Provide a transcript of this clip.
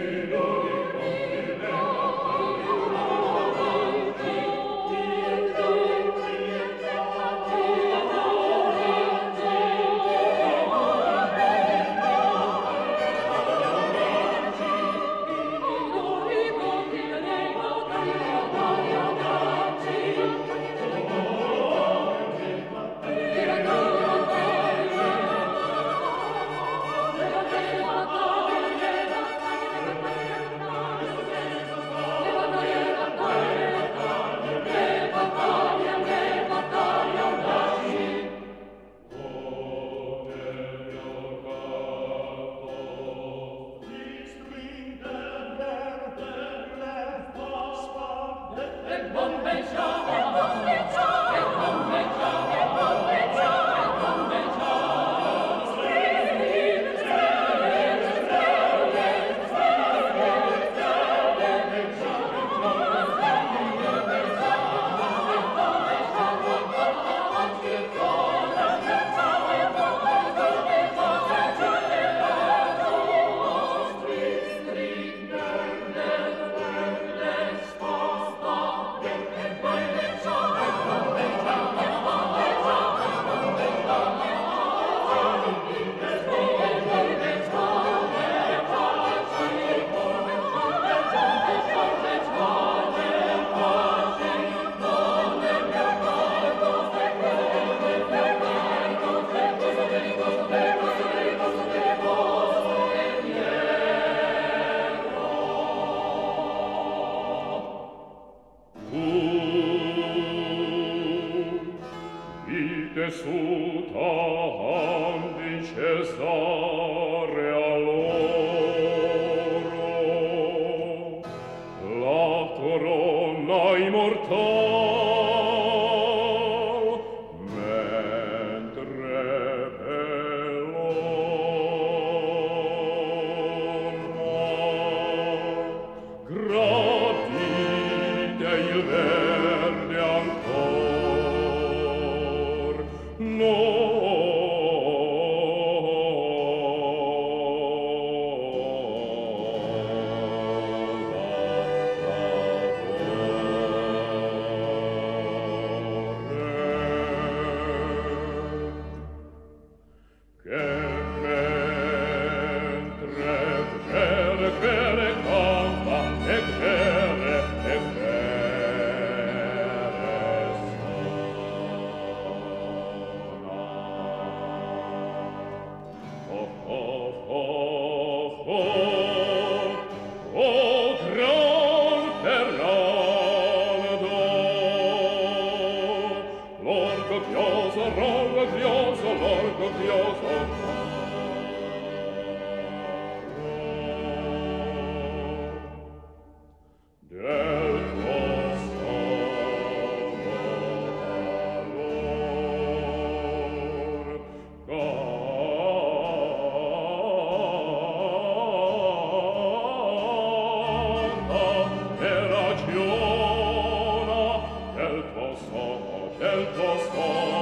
in Christos. glorioso, glorioso, glorioso, glorioso, del tuo